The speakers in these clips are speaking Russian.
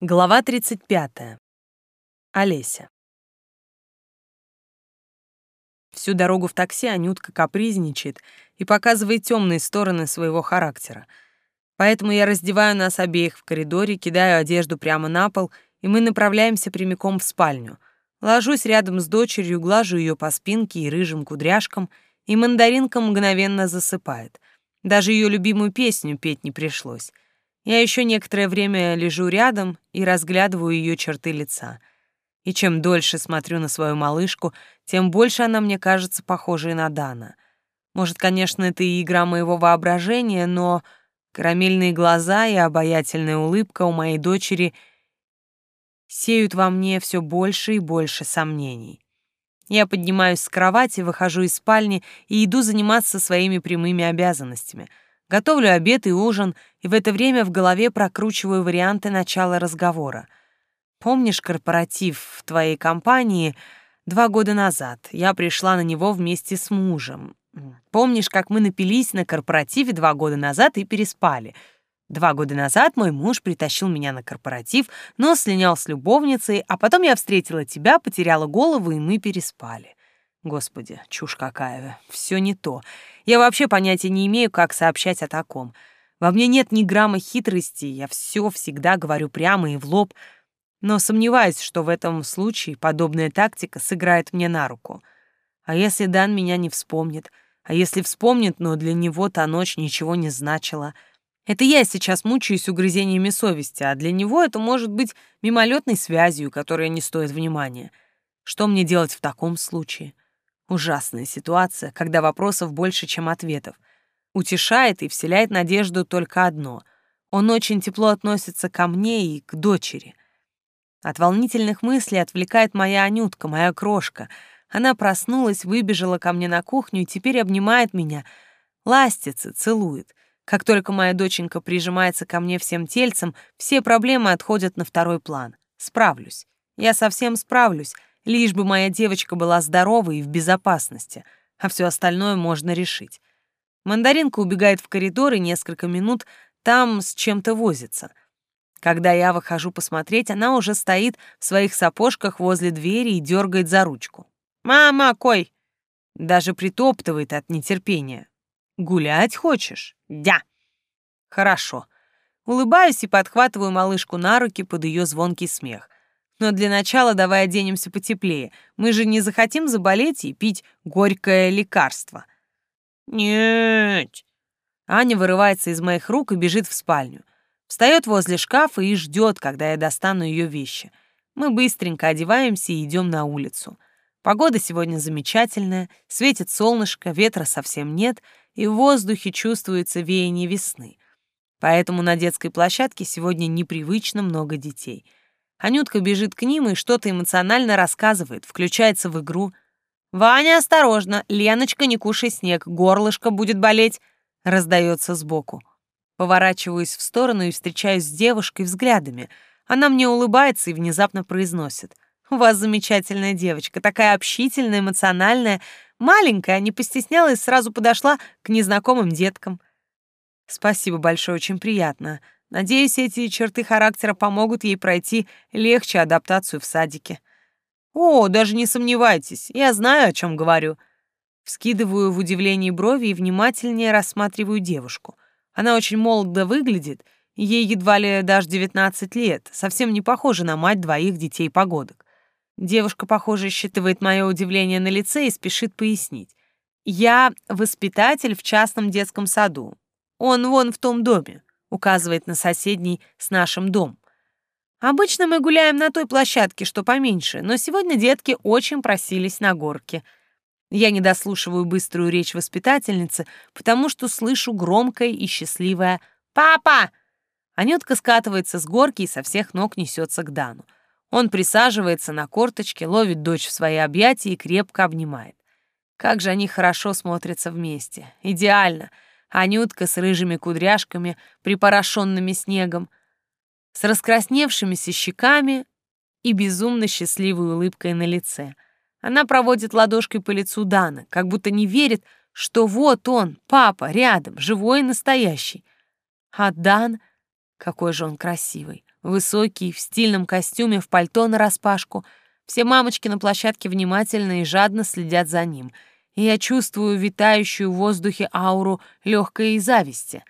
Глава 35. Олеся. Всю дорогу в такси Анютка капризничает и показывает темные стороны своего характера. Поэтому я раздеваю нас обеих в коридоре, кидаю одежду прямо на пол, и мы направляемся прямиком в спальню. Ложусь рядом с дочерью, глажу ее по спинке и рыжим кудряшкам, и мандаринка мгновенно засыпает. Даже ее любимую песню петь не пришлось — я еще некоторое время лежу рядом и разглядываю ее черты лица. И чем дольше смотрю на свою малышку, тем больше она мне кажется похожей на Дана. Может, конечно, это и игра моего воображения, но карамельные глаза и обаятельная улыбка у моей дочери сеют во мне все больше и больше сомнений. Я поднимаюсь с кровати, выхожу из спальни и иду заниматься своими прямыми обязанностями — Готовлю обед и ужин, и в это время в голове прокручиваю варианты начала разговора. Помнишь корпоратив в твоей компании два года назад? Я пришла на него вместе с мужем. Помнишь, как мы напились на корпоративе два года назад и переспали? Два года назад мой муж притащил меня на корпоратив, но слинял с любовницей, а потом я встретила тебя, потеряла голову, и мы переспали. Господи, чушь какая, все не то. Я вообще понятия не имею, как сообщать о таком. Во мне нет ни грамма хитрости, я все всегда говорю прямо и в лоб, но сомневаюсь, что в этом случае подобная тактика сыграет мне на руку. А если Дан меня не вспомнит? А если вспомнит, но для него та ночь ничего не значила? Это я сейчас мучаюсь угрызениями совести, а для него это может быть мимолетной связью, которая не стоит внимания. Что мне делать в таком случае? Ужасная ситуация, когда вопросов больше, чем ответов. Утешает и вселяет надежду только одно. Он очень тепло относится ко мне и к дочери. От волнительных мыслей отвлекает моя Анютка, моя крошка. Она проснулась, выбежала ко мне на кухню и теперь обнимает меня, ластится, целует. Как только моя доченька прижимается ко мне всем тельцем, все проблемы отходят на второй план. Справлюсь. Я совсем справлюсь, Лишь бы моя девочка была здорова и в безопасности, а все остальное можно решить. Мандаринка убегает в коридор и несколько минут там с чем-то возится. Когда я выхожу посмотреть, она уже стоит в своих сапожках возле двери и дергает за ручку. «Мама, кой!» Даже притоптывает от нетерпения. «Гулять хочешь?» «Дя!» «Хорошо». Улыбаюсь и подхватываю малышку на руки под ее звонкий смех. Но для начала давай оденемся потеплее. Мы же не захотим заболеть и пить горькое лекарство. Нет. Аня вырывается из моих рук и бежит в спальню. Встает возле шкафа и ждет, когда я достану ее вещи. Мы быстренько одеваемся и идем на улицу. Погода сегодня замечательная, светит солнышко, ветра совсем нет, и в воздухе чувствуется веяние весны. Поэтому на детской площадке сегодня непривычно много детей — Анютка бежит к ним и что-то эмоционально рассказывает, включается в игру. «Ваня, осторожно! Леночка, не кушай снег, горлышко будет болеть!» раздается сбоку. Поворачиваюсь в сторону и встречаюсь с девушкой взглядами. Она мне улыбается и внезапно произносит. «У вас замечательная девочка, такая общительная, эмоциональная, маленькая, не постеснялась, сразу подошла к незнакомым деткам». «Спасибо большое, очень приятно», Надеюсь, эти черты характера помогут ей пройти легче адаптацию в садике. О, даже не сомневайтесь, я знаю, о чем говорю. Вскидываю в удивлении брови и внимательнее рассматриваю девушку. Она очень молодо выглядит, ей едва ли даже 19 лет, совсем не похожа на мать двоих детей-погодок. Девушка, похоже, считывает мое удивление на лице и спешит пояснить. Я воспитатель в частном детском саду. Он вон в том доме указывает на соседний с нашим дом. Обычно мы гуляем на той площадке, что поменьше, но сегодня детки очень просились на горке. Я не дослушиваю быструю речь воспитательницы, потому что слышу громкое и счастливое «Папа!». Анютка скатывается с горки и со всех ног несется к Дану. Он присаживается на корточке, ловит дочь в свои объятия и крепко обнимает. Как же они хорошо смотрятся вместе. Идеально — Анютка с рыжими кудряшками, припорошенными снегом, с раскрасневшимися щеками и безумно счастливой улыбкой на лице. Она проводит ладошкой по лицу Дана, как будто не верит, что вот он, папа, рядом, живой и настоящий. А Дан, какой же он красивый, высокий, в стильном костюме, в пальто нараспашку. Все мамочки на площадке внимательно и жадно следят за ним. И я чувствую витающую в воздухе ауру легкой зависти.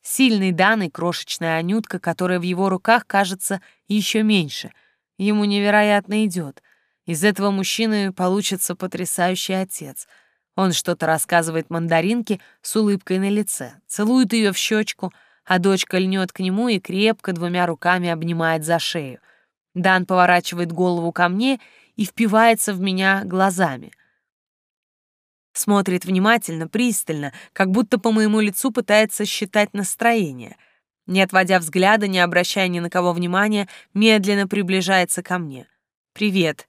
Сильный Дан и крошечная Анютка, которая в его руках кажется еще меньше. Ему невероятно идет. Из этого мужчины получится потрясающий отец — он что-то рассказывает мандаринке с улыбкой на лице, целует ее в щечку, а дочка льнет к нему и крепко двумя руками обнимает за шею. Дан поворачивает голову ко мне и впивается в меня глазами. Смотрит внимательно, пристально, как будто по моему лицу пытается считать настроение. Не отводя взгляда, не обращая ни на кого внимания, медленно приближается ко мне. «Привет»,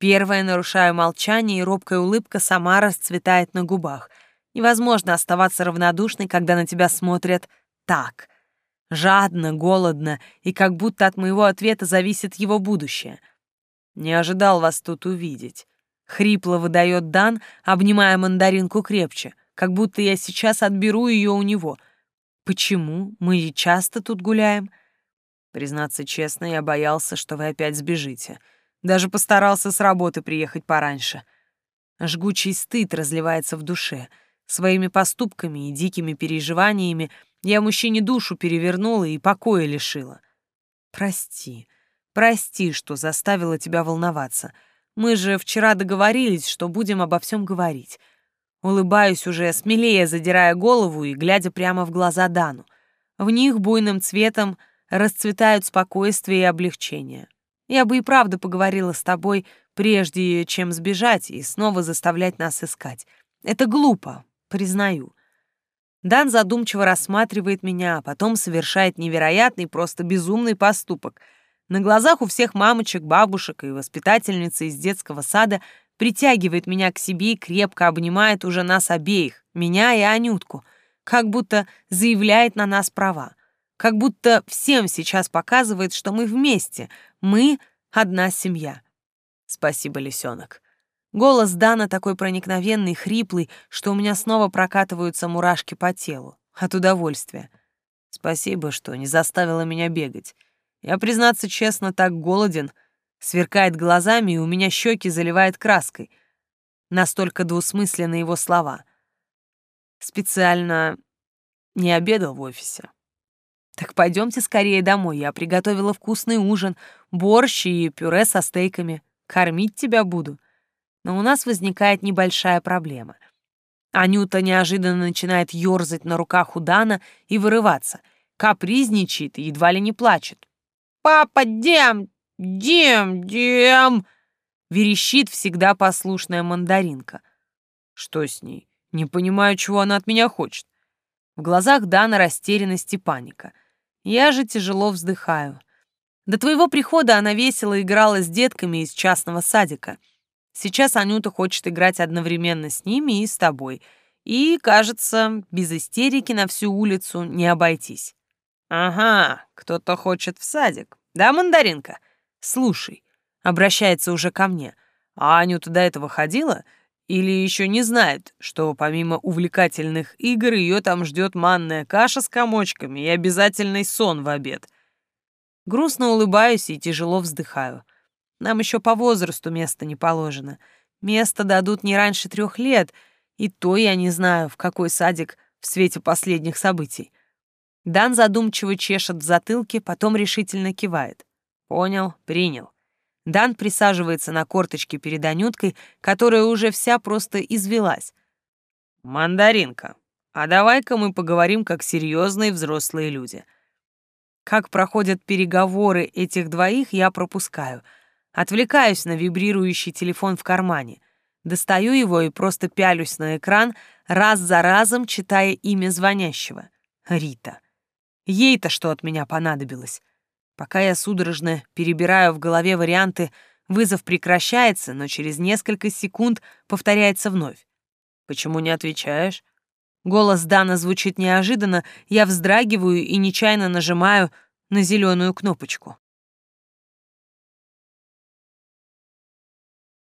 Первая нарушаю молчание, и робкая улыбка сама расцветает на губах. Невозможно оставаться равнодушной, когда на тебя смотрят так. Жадно, голодно, и как будто от моего ответа зависит его будущее. Не ожидал вас тут увидеть. Хрипло выдает Дан, обнимая мандаринку крепче, как будто я сейчас отберу ее у него. Почему? Мы часто тут гуляем. Признаться честно, я боялся, что вы опять сбежите. Даже постарался с работы приехать пораньше. Жгучий стыд разливается в душе. Своими поступками и дикими переживаниями я мужчине душу перевернула и покоя лишила. Прости, прости, что заставила тебя волноваться. Мы же вчера договорились, что будем обо всем говорить. Улыбаюсь уже, смелее задирая голову и глядя прямо в глаза Дану. В них буйным цветом расцветают спокойствие и облегчение. Я бы и правда поговорила с тобой, прежде чем сбежать и снова заставлять нас искать. Это глупо, признаю. Дан задумчиво рассматривает меня, а потом совершает невероятный, просто безумный поступок. На глазах у всех мамочек, бабушек и воспитательницы из детского сада притягивает меня к себе и крепко обнимает уже нас обеих, меня и Анютку, как будто заявляет на нас права. Как будто всем сейчас показывает, что мы вместе, мы — одна семья. Спасибо, лисенок. Голос Дана такой проникновенный, хриплый, что у меня снова прокатываются мурашки по телу. От удовольствия. Спасибо, что не заставила меня бегать. Я, признаться честно, так голоден. Сверкает глазами, и у меня щеки заливает краской. Настолько двусмысленны его слова. Специально не обедал в офисе. Так пойдемте скорее домой, я приготовила вкусный ужин, борщ и пюре со стейками. Кормить тебя буду. Но у нас возникает небольшая проблема. Анюта неожиданно начинает ёрзать на руках у Дана и вырываться. Капризничает и едва ли не плачет. «Папа, Дем! Дем! Дем!» Верещит всегда послушная мандаринка. Что с ней? Не понимаю, чего она от меня хочет. В глазах Дана растерянность и паника. Я же тяжело вздыхаю. До твоего прихода она весело играла с детками из частного садика. Сейчас Анюта хочет играть одновременно с ними и с тобой. И, кажется, без истерики на всю улицу не обойтись. «Ага, кто-то хочет в садик. Да, мандаринка? Слушай», — обращается уже ко мне, «а Анюта до этого ходила?» Или еще не знает, что помимо увлекательных игр ее там ждет манная каша с комочками и обязательный сон в обед. Грустно улыбаюсь и тяжело вздыхаю. Нам еще по возрасту место не положено. Место дадут не раньше трех лет, и то я не знаю, в какой садик в свете последних событий. Дан задумчиво чешет в затылке, потом решительно кивает. Понял, принял. Дан присаживается на корточке перед Анюткой, которая уже вся просто извелась. «Мандаринка, а давай-ка мы поговорим как серьезные взрослые люди». Как проходят переговоры этих двоих, я пропускаю. Отвлекаюсь на вибрирующий телефон в кармане. Достаю его и просто пялюсь на экран, раз за разом читая имя звонящего. Рита. Ей-то что от меня понадобилось? Пока я судорожно перебираю в голове варианты, вызов прекращается, но через несколько секунд повторяется вновь. «Почему не отвечаешь?» Голос Дана звучит неожиданно, я вздрагиваю и нечаянно нажимаю на зеленую кнопочку.